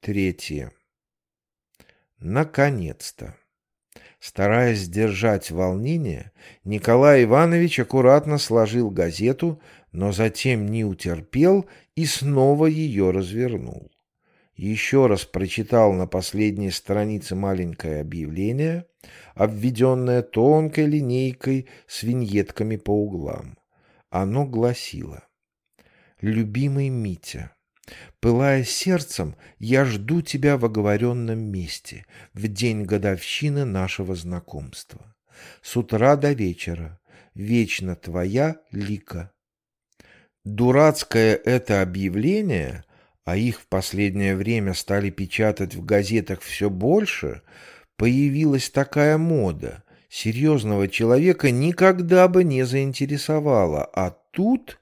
Третье. Наконец-то. Стараясь сдержать волнение, Николай Иванович аккуратно сложил газету, но затем не утерпел и снова ее развернул. Еще раз прочитал на последней странице маленькое объявление, обведенное тонкой линейкой с виньетками по углам. Оно гласило «Любимый Митя». Пылая сердцем, я жду тебя в оговоренном месте, в день годовщины нашего знакомства. С утра до вечера. Вечно твоя Лика. Дурацкое это объявление, а их в последнее время стали печатать в газетах все больше, появилась такая мода. Серьезного человека никогда бы не заинтересовала, а тут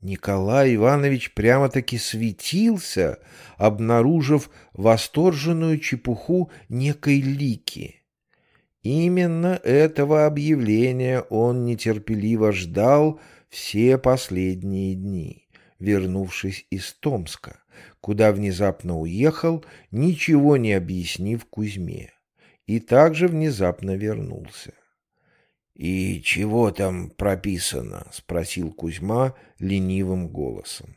Николай Иванович прямо-таки светился, обнаружив восторженную чепуху некой лики. Именно этого объявления он нетерпеливо ждал все последние дни, вернувшись из Томска, куда внезапно уехал, ничего не объяснив Кузьме, и также внезапно вернулся. «И чего там прописано?» — спросил Кузьма ленивым голосом.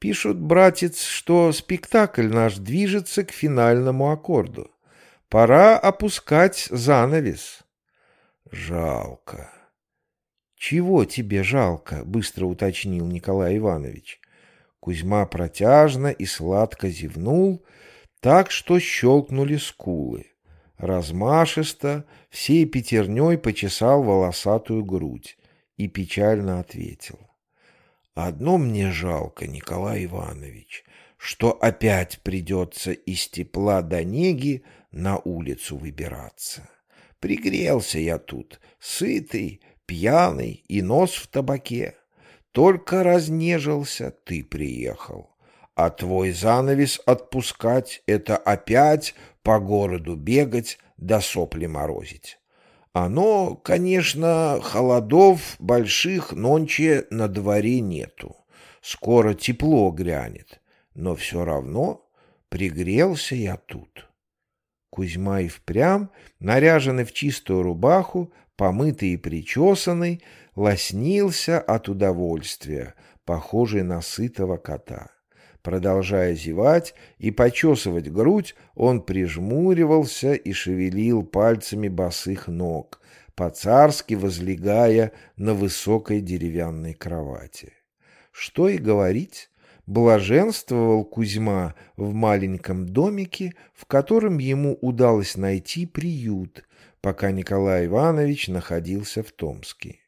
«Пишут, братец, что спектакль наш движется к финальному аккорду. Пора опускать занавес». «Жалко». «Чего тебе жалко?» — быстро уточнил Николай Иванович. Кузьма протяжно и сладко зевнул, так что щелкнули скулы размашисто, всей пятерней почесал волосатую грудь и печально ответил. «Одно мне жалко, Николай Иванович, что опять придется из тепла до неги на улицу выбираться. Пригрелся я тут, сытый, пьяный и нос в табаке. Только разнежился, ты приехал. А твой занавес отпускать — это опять по городу бегать да сопли морозить. Оно, конечно, холодов больших нонче на дворе нету. Скоро тепло грянет, но все равно пригрелся я тут. Кузьма и впрямь, наряженный в чистую рубаху, помытый и причесанный, лоснился от удовольствия, похожий на сытого кота. Продолжая зевать и почесывать грудь, он прижмуривался и шевелил пальцами босых ног, по-царски возлегая на высокой деревянной кровати. Что и говорить, блаженствовал Кузьма в маленьком домике, в котором ему удалось найти приют, пока Николай Иванович находился в Томске.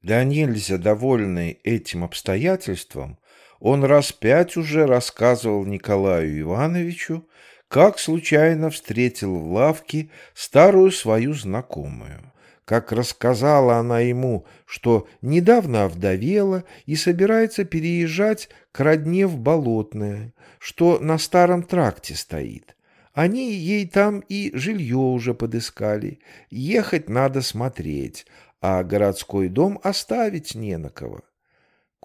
Да нельзя довольный этим обстоятельством, он раз пять уже рассказывал Николаю Ивановичу, как случайно встретил в лавке старую свою знакомую. Как рассказала она ему, что недавно овдовела и собирается переезжать к родне в Болотное, что на старом тракте стоит. Они ей там и жилье уже подыскали. Ехать надо смотреть, а городской дом оставить не на кого.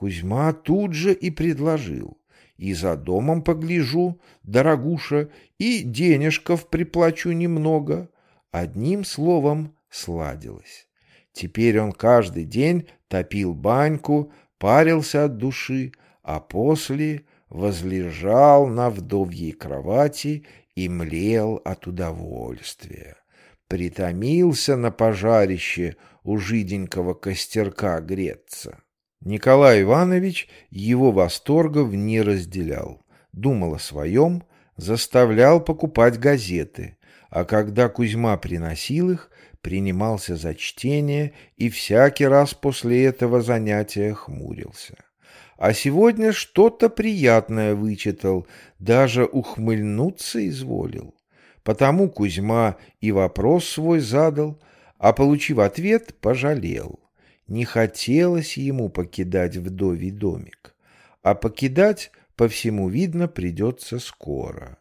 Кузьма тут же и предложил. И за домом погляжу, дорогуша, и денежков приплачу немного. Одним словом, сладилось. Теперь он каждый день топил баньку, парился от души, а после возлежал на вдовьей кровати и млел от удовольствия. Притомился на пожарище у жиденького костерка греться. Николай Иванович его восторгов не разделял, думал о своем, заставлял покупать газеты, а когда Кузьма приносил их, принимался за чтение и всякий раз после этого занятия хмурился. А сегодня что-то приятное вычитал, даже ухмыльнуться изволил. Потому Кузьма и вопрос свой задал, а, получив ответ, пожалел. Не хотелось ему покидать вдовий домик, а покидать, по всему видно, придется скоро.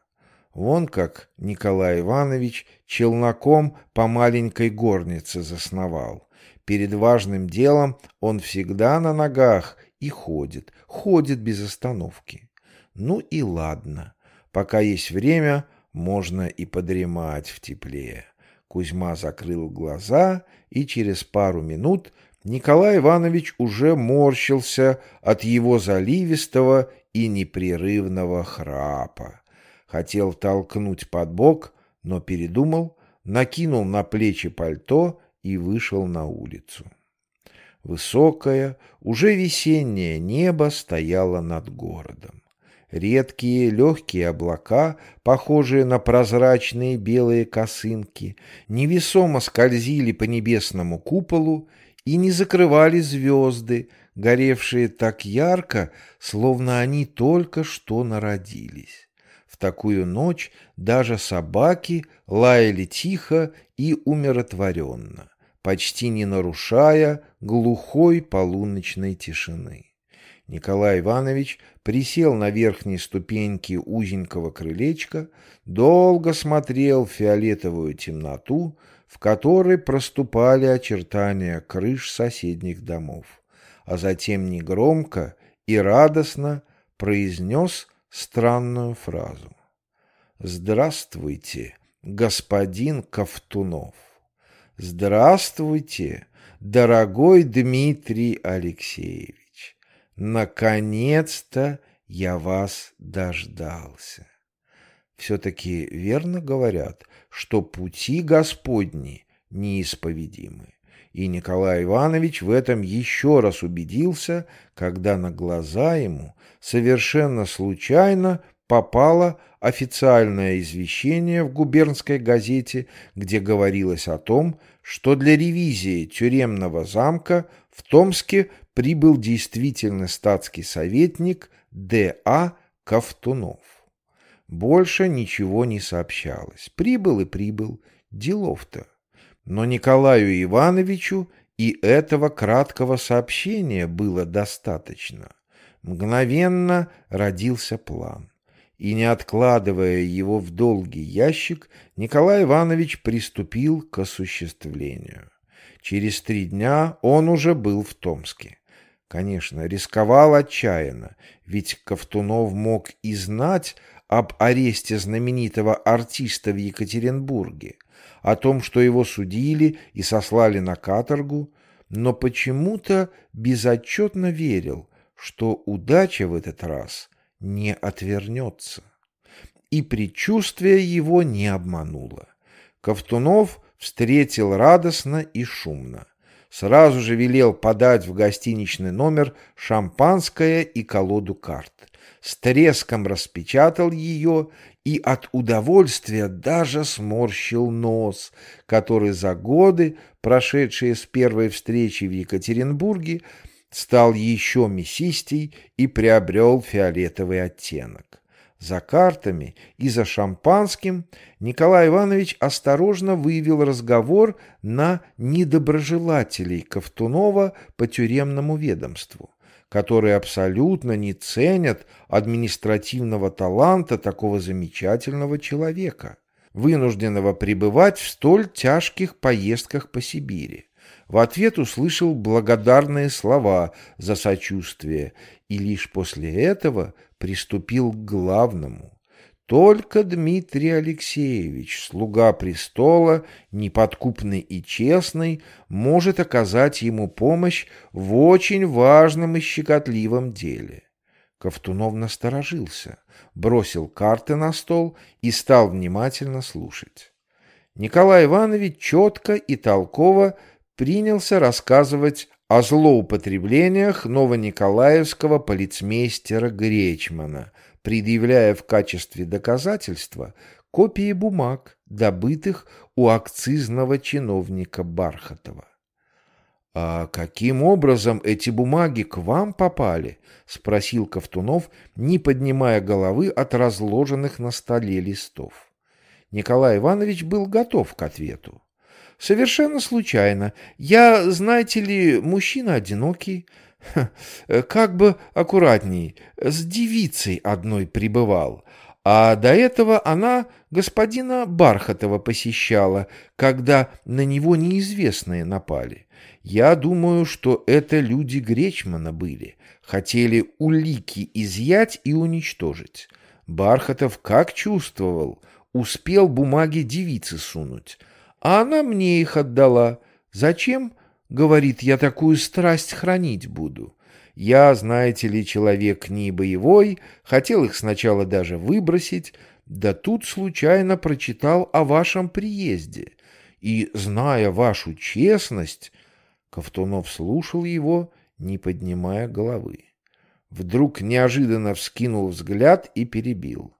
Вон как Николай Иванович челноком по маленькой горнице засновал. Перед важным делом он всегда на ногах и ходит, ходит без остановки. Ну и ладно, Пока есть время, можно и подремать в тепле. Кузьма закрыл глаза, и через пару минут Николай Иванович уже морщился от его заливистого и непрерывного храпа. Хотел толкнуть под бок, но передумал, накинул на плечи пальто и вышел на улицу. Высокое, уже весеннее небо стояло над городом. Редкие легкие облака, похожие на прозрачные белые косынки, невесомо скользили по небесному куполу и не закрывали звезды, горевшие так ярко, словно они только что народились. В такую ночь даже собаки лаяли тихо и умиротворенно, почти не нарушая глухой полуночной тишины. Николай Иванович присел на верхней ступеньке узенького крылечка, долго смотрел в фиолетовую темноту, в которой проступали очертания крыш соседних домов, а затем негромко и радостно произнес странную фразу. «Здравствуйте, господин Ковтунов! Здравствуйте, дорогой Дмитрий Алексеевич!» Наконец-то я вас дождался. Все-таки верно говорят, что пути Господни неисповедимы. И Николай Иванович в этом еще раз убедился, когда на глаза ему совершенно случайно попало официальное извещение в губернской газете, где говорилось о том, что для ревизии тюремного замка в Томске прибыл действительно статский советник Д.А. Ковтунов. Больше ничего не сообщалось. Прибыл и прибыл. Делов-то. Но Николаю Ивановичу и этого краткого сообщения было достаточно. Мгновенно родился план. И не откладывая его в долгий ящик, Николай Иванович приступил к осуществлению. Через три дня он уже был в Томске. Конечно, рисковал отчаянно, ведь Ковтунов мог и знать об аресте знаменитого артиста в Екатеринбурге, о том, что его судили и сослали на каторгу, но почему-то безотчетно верил, что удача в этот раз не отвернется. И предчувствие его не обмануло. Ковтунов встретил радостно и шумно сразу же велел подать в гостиничный номер шампанское и колоду карт. С треском распечатал ее и от удовольствия даже сморщил нос, который за годы, прошедшие с первой встречи в Екатеринбурге, стал еще мясистей и приобрел фиолетовый оттенок. За картами и за шампанским Николай Иванович осторожно вывел разговор на недоброжелателей Ковтунова по тюремному ведомству, которые абсолютно не ценят административного таланта такого замечательного человека, вынужденного пребывать в столь тяжких поездках по Сибири. В ответ услышал благодарные слова за сочувствие и лишь после этого приступил к главному. Только Дмитрий Алексеевич, слуга престола, неподкупный и честный, может оказать ему помощь в очень важном и щекотливом деле. Ковтунов насторожился, бросил карты на стол и стал внимательно слушать. Николай Иванович четко и толково принялся рассказывать о злоупотреблениях новониколаевского полицмейстера Гречмана, предъявляя в качестве доказательства копии бумаг, добытых у акцизного чиновника Бархатова. «А каким образом эти бумаги к вам попали?» — спросил Ковтунов, не поднимая головы от разложенных на столе листов. Николай Иванович был готов к ответу. Совершенно случайно. Я, знаете ли, мужчина одинокий. Как бы аккуратней, с девицей одной пребывал. А до этого она господина Бархатова посещала, когда на него неизвестные напали. Я думаю, что это люди Гречмана были. Хотели улики изъять и уничтожить. Бархатов как чувствовал, успел бумаги девицы сунуть, а она мне их отдала. Зачем? Говорит, я такую страсть хранить буду. Я, знаете ли, человек не боевой, хотел их сначала даже выбросить, да тут случайно прочитал о вашем приезде. И, зная вашу честность, Ковтунов слушал его, не поднимая головы. Вдруг неожиданно вскинул взгляд и перебил.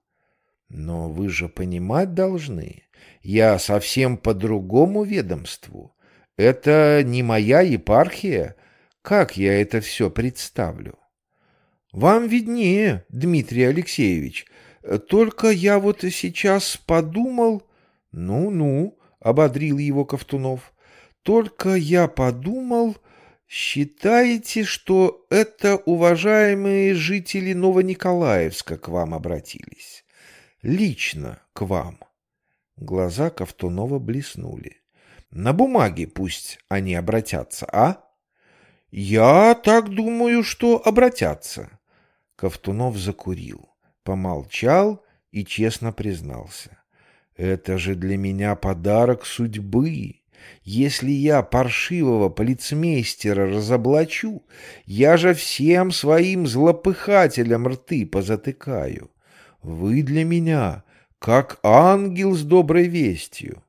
Но вы же понимать должны, я совсем по другому ведомству. Это не моя епархия. Как я это все представлю? Вам виднее, Дмитрий Алексеевич. Только я вот сейчас подумал... Ну-ну, ободрил его Ковтунов. Только я подумал... Считаете, что это уважаемые жители Новониколаевска к вам обратились? Лично к вам. Глаза Ковтунова блеснули. На бумаге пусть они обратятся, а? Я так думаю, что обратятся. Ковтунов закурил, помолчал и честно признался. Это же для меня подарок судьбы. Если я паршивого полицмейстера разоблачу, я же всем своим злопыхателям рты позатыкаю. Вы для меня как ангел с доброй вестью.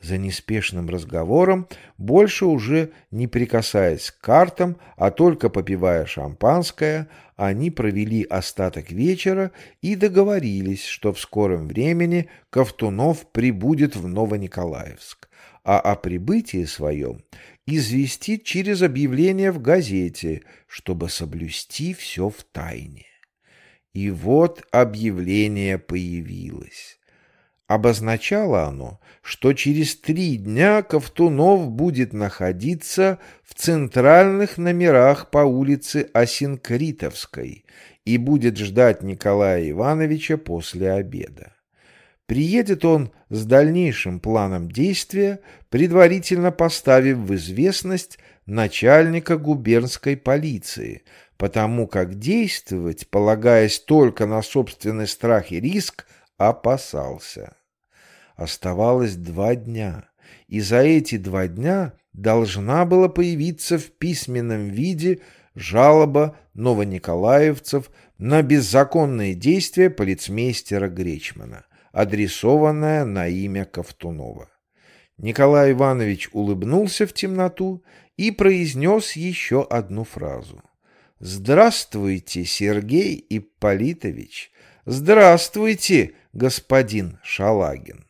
За неспешным разговором, больше уже не прикасаясь к картам, а только попивая шампанское, они провели остаток вечера и договорились, что в скором времени Ковтунов прибудет в Новониколаевск а о прибытии своем известит через объявление в газете, чтобы соблюсти все в тайне. И вот объявление появилось. Обозначало оно, что через три дня Ковтунов будет находиться в центральных номерах по улице Осинкритовской и будет ждать Николая Ивановича после обеда. Приедет он с дальнейшим планом действия, предварительно поставив в известность начальника губернской полиции, потому как действовать, полагаясь только на собственный страх и риск, опасался. Оставалось два дня, и за эти два дня должна была появиться в письменном виде жалоба новониколаевцев на беззаконные действия полицмейстера Гречмана адресованная на имя Ковтунова. Николай Иванович улыбнулся в темноту и произнес еще одну фразу. «Здравствуйте, Сергей Ипполитович! Здравствуйте, господин Шалагин!»